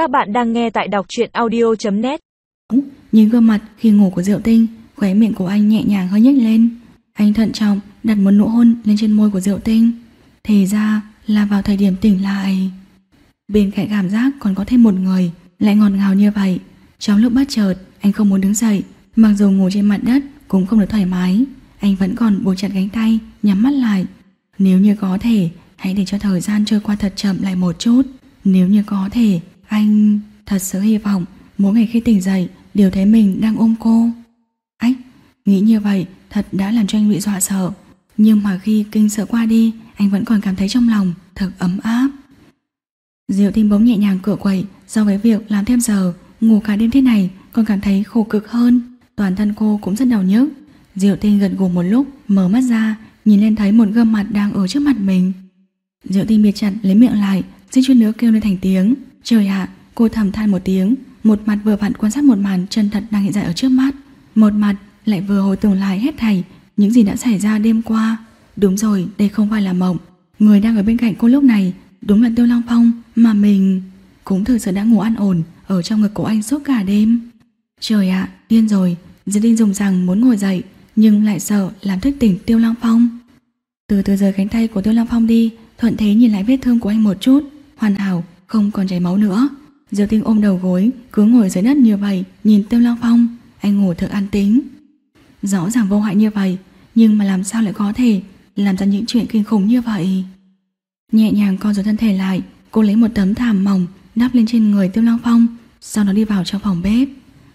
Các bạn đang nghe tại đọc truyện audio.net Nhìn gương mặt khi ngủ của Diệu Tinh, khóe miệng của anh nhẹ nhàng hơi nhếch lên. Anh thận trọng đặt một nụ hôn lên trên môi của Diệu Tinh. Thì ra là vào thời điểm tỉnh lại. Bên cạnh cảm giác còn có thêm một người lại ngọt ngào như vậy. Trong lúc bất chợt, anh không muốn đứng dậy, mặc dù ngủ trên mặt đất cũng không được thoải mái. Anh vẫn còn buộc chặt cánh tay, nhắm mắt lại. Nếu như có thể, hãy để cho thời gian trôi qua thật chậm lại một chút. Nếu như có thể, anh thật sự hy vọng mỗi ngày khi tỉnh dậy đều thấy mình đang ôm cô. Ách, nghĩ như vậy thật đã làm cho anh bị dọa sợ. Nhưng mà khi kinh sợ qua đi, anh vẫn còn cảm thấy trong lòng thật ấm áp. Diệu tinh bỗng nhẹ nhàng cửa quậy So với việc làm thêm giờ, ngủ cả đêm thế này còn cảm thấy khổ cực hơn. Toàn thân cô cũng rất đau nhức. Diệu tinh gật gù một lúc, mở mắt ra, nhìn lên thấy một gương mặt đang ở trước mặt mình. Diệu tinh biệt chặt lấy miệng lại, xin chút nữa kêu lên thành tiếng. Trời ạ, cô thầm than một tiếng, một mặt vừa vặn quan sát một màn chân thật đang hiện ra ở trước mắt, một mặt lại vừa hồi tưởng lại hết thảy những gì đã xảy ra đêm qua. Đúng rồi, đây không phải là mộng. Người đang ở bên cạnh cô lúc này đúng là Tiêu Long Phong mà mình cũng thực sự đã ngủ an ổn ở trong ngực của anh suốt cả đêm. Trời ạ, điên rồi, Diệp Linh dùng rằng muốn ngồi dậy nhưng lại sợ làm thức tỉnh Tiêu Long Phong. Từ từ rời cánh tay của Tiêu Long Phong đi, thuận thế nhìn lại vết thương của anh một chút, hoàn hảo, không còn chảy máu nữa. Diêu Tinh ôm đầu gối, cứ ngồi dưới đất như vậy, nhìn Tiêu Long Phong, anh ngủ thật an tính. Rõ ràng vô hại như vậy, nhưng mà làm sao lại có thể làm ra những chuyện kinh khủng như vậy? Nhẹ nhàng co rồi thân thể lại, cô lấy một tấm thảm mỏng đắp lên trên người Tiêu Long Phong, sau đó đi vào trong phòng bếp.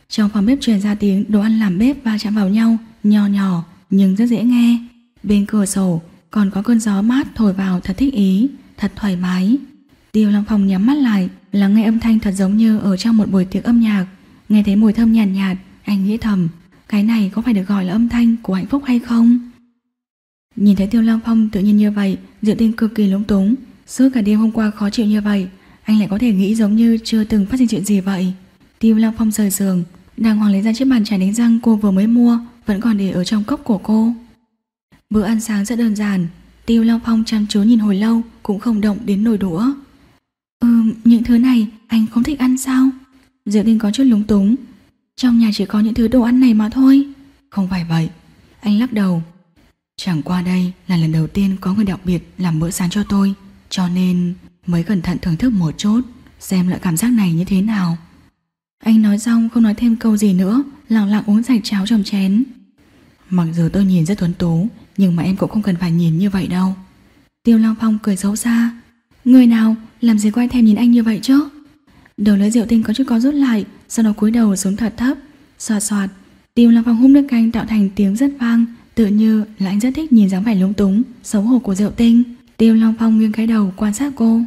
Trong phòng bếp truyền ra tiếng đồ ăn làm bếp va chạm vào nhau, nhỏ nhỏ nhưng rất dễ nghe. Bên cửa sổ còn có cơn gió mát thổi vào thật thích ý, thật thoải mái. Tiêu Long Phong nhắm mắt lại, lắng nghe âm thanh thật giống như ở trong một buổi tiệc âm nhạc. Nghe thấy mùi thơm nhàn nhạt, nhạt, anh nghĩ thầm, cái này có phải được gọi là âm thanh của hạnh phúc hay không? Nhìn thấy Tiêu Long Phong tự nhiên như vậy, Diệu Tinh cực kỳ lúng túng. Suốt cả đêm hôm qua khó chịu như vậy, anh lại có thể nghĩ giống như chưa từng phát sinh chuyện gì vậy. Tiêu Long Phong rời giường, đàng hoàng lấy ra chiếc bàn chải đánh răng cô vừa mới mua, vẫn còn để ở trong cốc của cô. Bữa ăn sáng rất đơn giản, Tiêu Long Phong chăm chú nhìn hồi lâu cũng không động đến nồi đũa. Những thứ này anh không thích ăn sao? Diệu Tinh có chút lúng túng. Trong nhà chỉ có những thứ đồ ăn này mà thôi. Không phải vậy. Anh lắc đầu. Chẳng qua đây là lần đầu tiên có người đặc biệt làm bữa sáng cho tôi, cho nên mới cẩn thận thưởng thức một chút, xem lại cảm giác này như thế nào. Anh nói xong không nói thêm câu gì nữa, lặng lặng uống sạch cháo trong chén. Mặc dù tôi nhìn rất tuấn tú, nhưng mà em cũng không cần phải nhìn như vậy đâu. Tiêu Long Phong cười xấu xa. Người nào làm gì quay thèm nhìn anh như vậy chứ? Đầu lưỡi rượu tinh có chút có rút lại, sau đó cúi đầu xuống thật thấp, xoạt xoạt. Tiêu Long Phong hút nước canh tạo thành tiếng rất vang, tự như là anh rất thích nhìn dáng vẻ lúng túng, xấu hổ của Diệu Tinh. Tiêu Long Phong nghiêng cái đầu quan sát cô.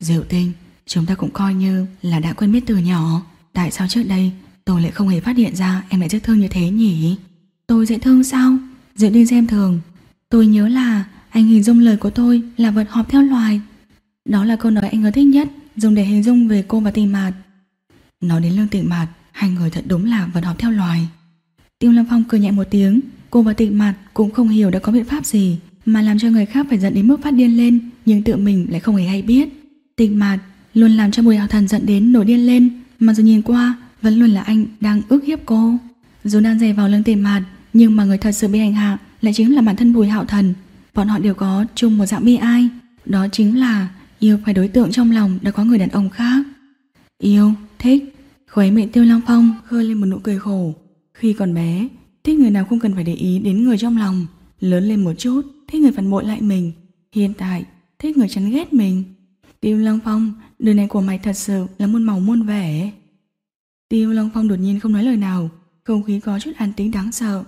Diệu Tinh, chúng ta cũng coi như là đã quen biết từ nhỏ. Tại sao trước đây tôi lại không hề phát hiện ra em lại rất thương như thế nhỉ? Tôi dễ thương sao? Diệu Tinh xem thường. Tôi nhớ là anh hình dung lời của tôi là vật họp theo loài. Đó là câu nói anh ấy thích nhất, dùng để hình dung về cô và tình mạt. Nói đến lương tình mạt, hai người thật đúng là vật học theo loài. Tiêu Lâm Phong cười nhẹ một tiếng, cô và tịnh mạt cũng không hiểu đã có biện pháp gì mà làm cho người khác phải giận đến mức phát điên lên, nhưng tự mình lại không hề hay biết. Tịnh mạt luôn làm cho Bùi Hạo Thần giận đến nổi điên lên, mà dù nhìn qua vẫn luôn là anh đang ước hiếp cô. Dù đang dày vào lưng tịnh mạt, nhưng mà người thật sự bị hành hạ lại chính là bản thân Bùi Hạo Thần. Bọn họ đều có chung một dạng bi ai, đó chính là yêu phải đối tượng trong lòng đã có người đàn ông khác. Yêu, thích, khóe miệng Tiêu Long Phong khơi lên một nụ cười khổ. Khi còn bé, thích người nào không cần phải để ý đến người trong lòng, lớn lên một chút, thích người phản bội lại mình. Hiện tại, thích người chán ghét mình. Tiêu Long Phong, đời này của mày thật sự là muôn màu muôn vẻ. Tiêu Long Phong đột nhiên không nói lời nào, không khí có chút an tĩnh đáng sợ.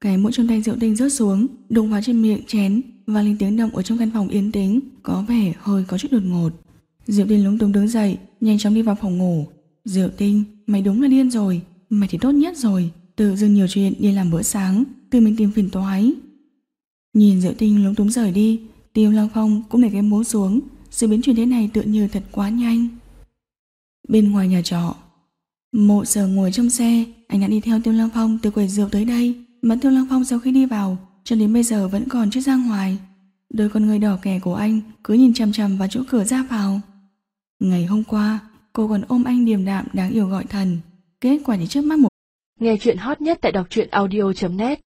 Cái mũi trong tay rượu tinh rớt xuống, đụng vào trên miệng chén và lên tiếng động ở trong căn phòng yên tĩnh, có vẻ hơi có chút đột ngột. Diệu Tinh lúng túng đứng dậy, nhanh chóng đi vào phòng ngủ. Diệu Tinh, mày đúng là điên rồi, mày thì tốt nhất rồi, tự dưng nhiều chuyện đi làm bữa sáng, tự mình tìm phiền toái. Nhìn Diệu Tinh lúng túng rời đi, Tiêu Lăng Phong cũng để cái mũ xuống, sự biến chuyển thế này tự như thật quá nhanh. Bên ngoài nhà trọ, Mộ sở ngồi trong xe, anh đã đi theo Tiêu Lăng Phong từ quầy rượu tới đây, mà Tiêu Lăng Phong sau khi đi vào, cho đến bây giờ vẫn còn chưa ra ngoài. Đôi con người đỏ kẻ của anh cứ nhìn chằm chằm vào chỗ cửa ra vào. Ngày hôm qua, Cô còn ôm anh điềm đạm đáng yêu gọi thần. Kết quả chỉ trước mắt một Nghe chuyện hot nhất tại đọc truyện audio.net